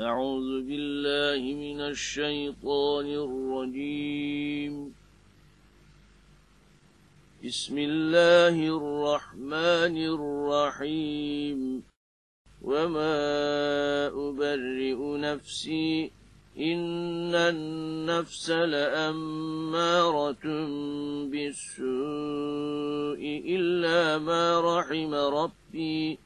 أعوذ بالله من الشيطان الرجيم. بسم الله الرحمن الرحيم. وما أبرئ نفسي إن النفس لأمارة بالسوء إلا ما رحم ربي.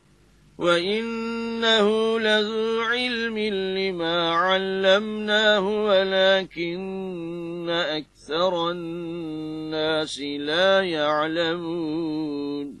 وإنه لذو علم لما علمناه ولكن أكثر الناس لا يعلمون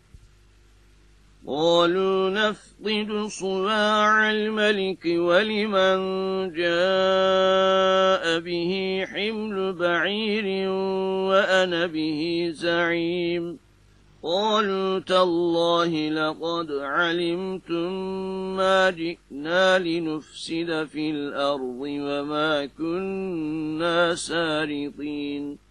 قالوا نفقد صواع الملك ولمن جاء به حمل بعير وأنا به زعيم. قالوا تالله لقد علمتم ما جئنا لنفسد في الأرض وما كنا سارقين.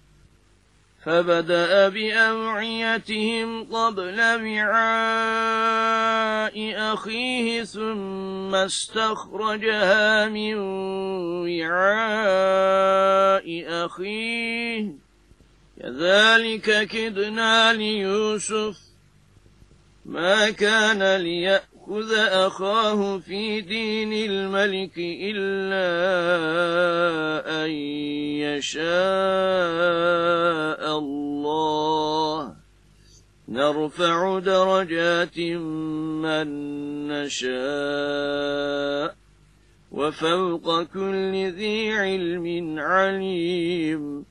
فبدأ بأوعيتهم قبل وعاء أخيه ثم استخرجها من وعاء أخيه. كذلك كدنا ليوسف. ما كان ليأخذ أخاه في دين الملك إلا أن يشاء الله نرفع درجات من نشاء وفوق كل ذي علم عليم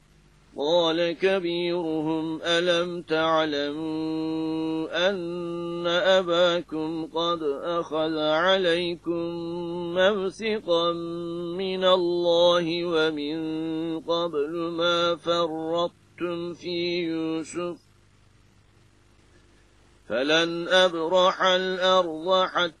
قال كبيرهم ألم تعلموا أن أباكم قد أخذ عليكم موثقا من الله ومن قبل ما فرطتم في يوسف؟ فلن أبرح الأرض حتى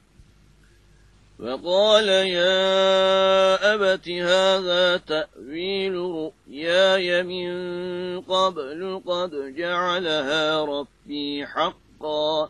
فقال يا أبت هذا تأويل رؤياي من قبل قد جعلها ربي حقا.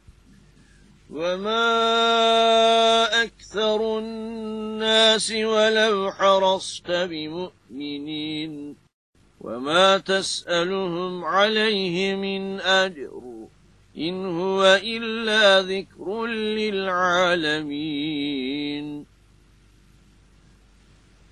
وما أكثر الناس ولو حرصت بمؤمنين وما تسألهم عليه من أجر إن هو إلا ذكر للعالمين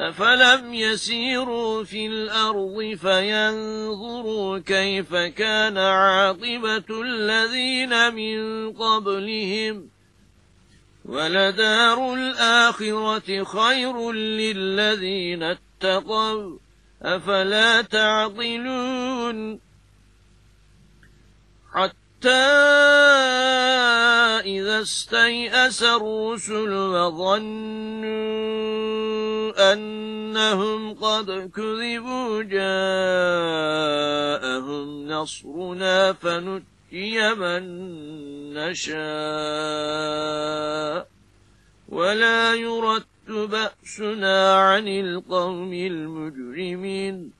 أفلم يسيروا في الأرض فينظروا كيف كان عاقبة الذين من قبلهم ولدار الآخرة خير للذين اتقوا أفلا تعقلون حتى إذا استيأس الرسل وظنوا أنهم قد كذبوا جاءهم نصرنا فنجي من نشاء ولا يرد بأسنا عن القوم المجرمين.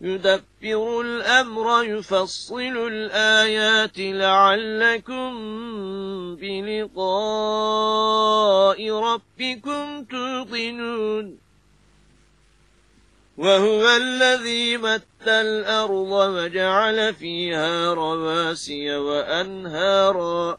يدبر الأمر يفصل الآيات لعلكم بلقاء ربكم توقنون. وهو الذي مت الأرض وجعل فيها رواسي وأنهارا.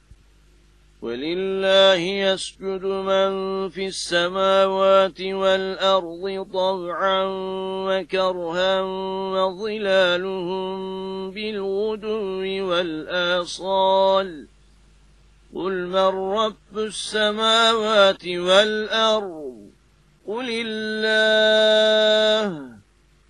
ولله يسجد من في السماوات والأرض طوعا وكرها وظلالهم بالغدو والآصال. قل من رب السماوات والأرض؟ قل الله.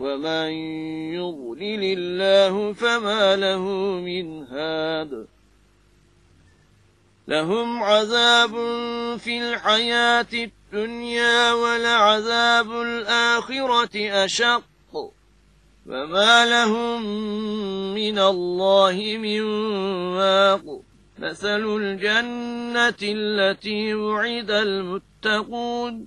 ومن يضلل الله فما له من هاد لهم عذاب في الحياة الدنيا ولعذاب الآخرة أشق فما لهم من الله من واق مثل الجنة التي وعد المتقون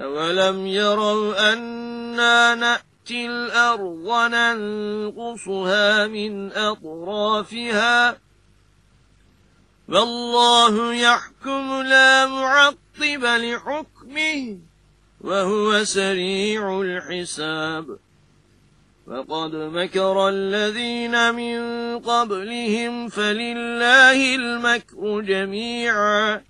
أولم يروا أنا نأتي الأرض ننقصها من أطرافها والله يحكم لا معقب لحكمه وهو سريع الحساب فقد مكر الذين من قبلهم فلله المكر جميعا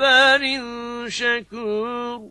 جبار شكور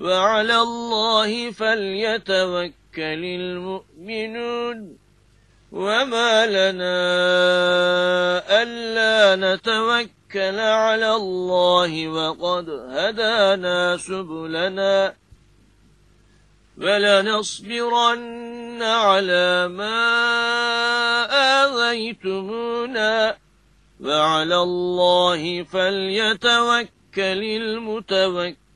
وعلى الله فليتوكل المؤمنون. وما لنا ألا نتوكل على الله وقد هدانا سبلنا. فلنصبرن على ما آذيتمونا وعلى الله فليتوكل المتوكل.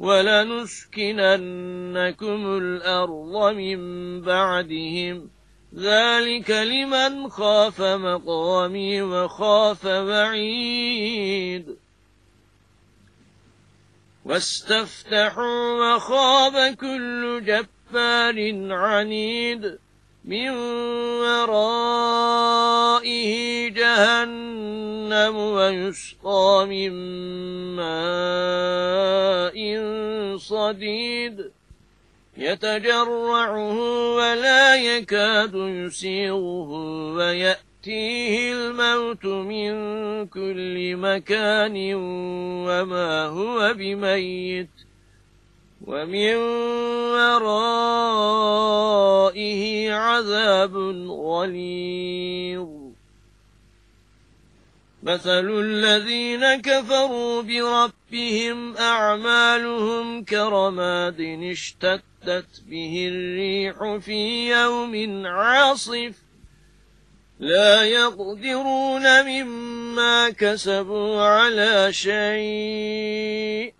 ولنسكننكم الأرض من بعدهم. ذلك لمن خاف مقامي وخاف بعيد. واستفتحوا وخاب كل جبار عنيد. من ورائه جهنم ويسقى من ماء صديد يتجرعه ولا يكاد يسيغه ويأتي يأتيه الموت من كل مكان وما هو بميت ومن ورائه عذاب غليظ. مثل الذين كفروا بربهم أعمالهم كرماد اشتدت به الريح في يوم عاصف. لا يقدرون مما كسبوا على شيء.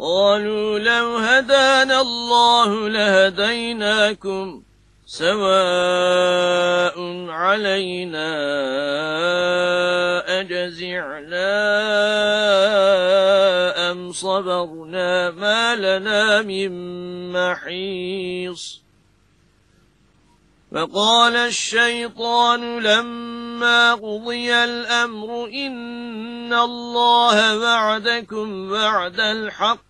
قالوا لو هدانا الله لهديناكم سواء علينا أجزعنا أم صبرنا ما لنا من محيص. فقال الشيطان لما قضي الأمر إن الله وعدكم وعد الحق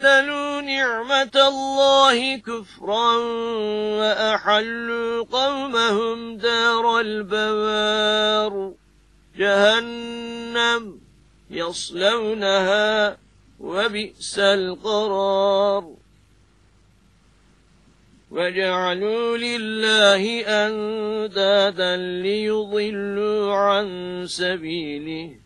بدلوا نعمة الله كفرا وأحلوا قومهم دار البوار جهنم يصلونها وبئس القرار وجعلوا لله أندادا ليضلوا عن سبيله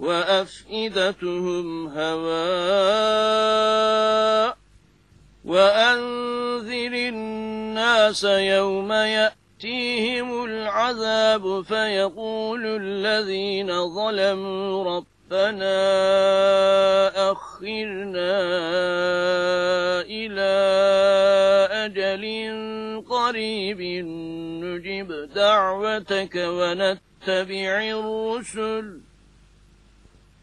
وأفئدتهم هواء وأنذر الناس يوم يأتيهم العذاب فيقول الذين ظلموا ربنا أخرنا إلى أجل قريب نجب دعوتك ونتبع الرسل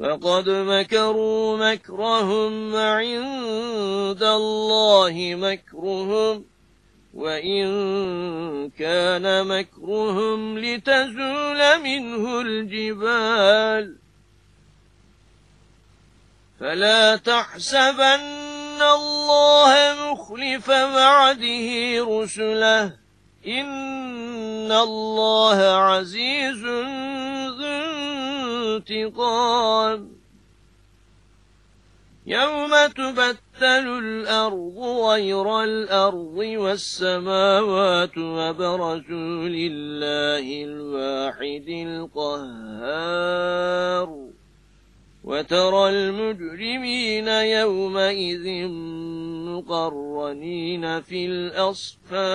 فقد مكروا مكرهم عند الله مكرهم وإن كان مكرهم لتزول منه الجبال فلا تحسبن الله مخلف بعده رسله إن الله عزيز ذو انتقام يوم تبتل الأرض غير الأرض والسماوات وبرزوا لله الواحد القهار. وترى المجرمين يومئذ مقرنين في الأصفاد.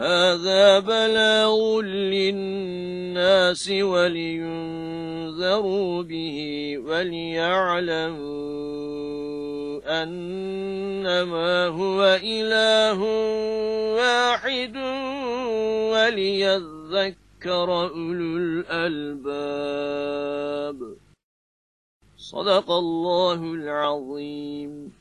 هذا بلاغ للناس ولينذروا به وليعلموا أنما هو إله واحد وليذكر أولو الألباب. صدق الله العظيم.